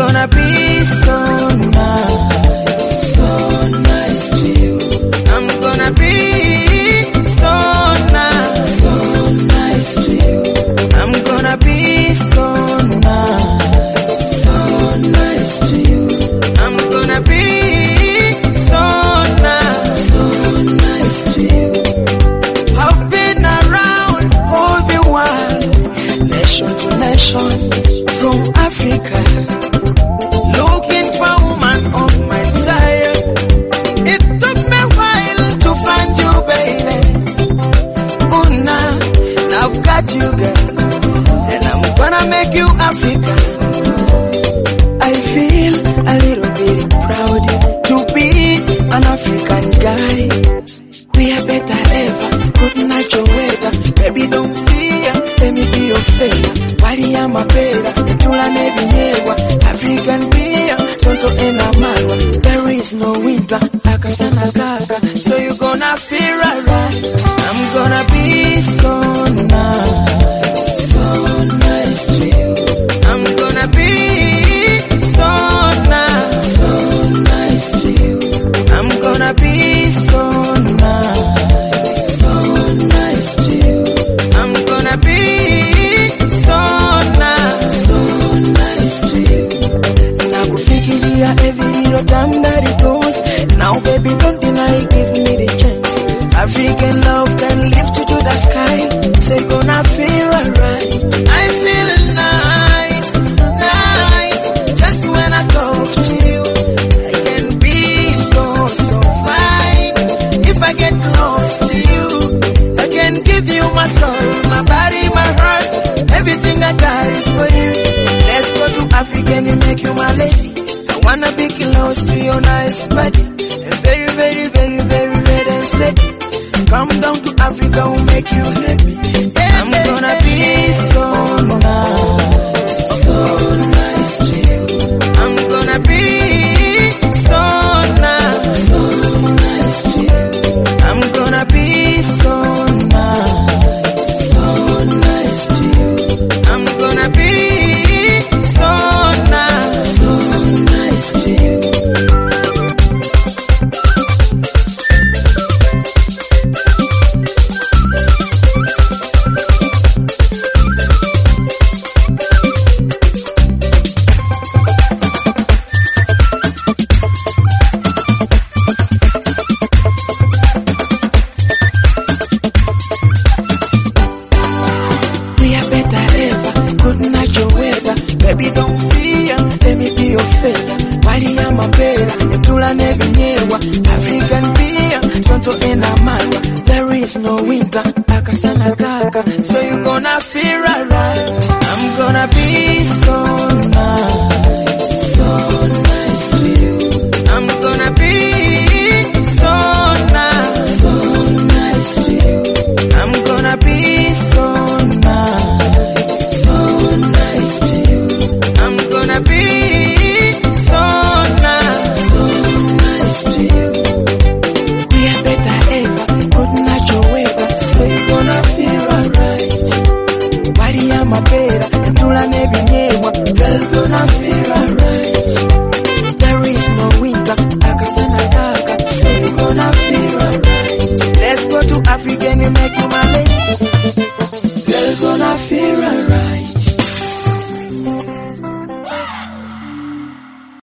gonna be so nice, so nice to you. I'm gonna be so nice, so nice to you. I'm gonna be so nice, so nice to you. I'm gonna be so nice, so nice to you. from Africa, looking for a woman of my desire. It took me a while to find you, baby. Oh, now I've got you, girl, and I'm gonna make you African. I feel a little bit proud to be an African guy. We are better ever. Good night, your. Akasana kaka, Now baby don't deny, give me the chance. African love can lift you to the sky. Say gonna feel alright. I feel nice, nice. Just when I talk to you, I can be so, so fine. If I get close to you, I can give you my soul, my body, my heart. Everything I got is for you. Let's go to Africa and make you my lady. I wanna be close to your nice body. Come down to Africa, we'll make you happy. I'm gonna be so Baby, don't fear, let me be your feather. Wali ya mapera, etula nevinyewa. African beer, tonto enamanga. There is no winter, akasana kaka. So you gonna feel alright. I'm gonna be so my.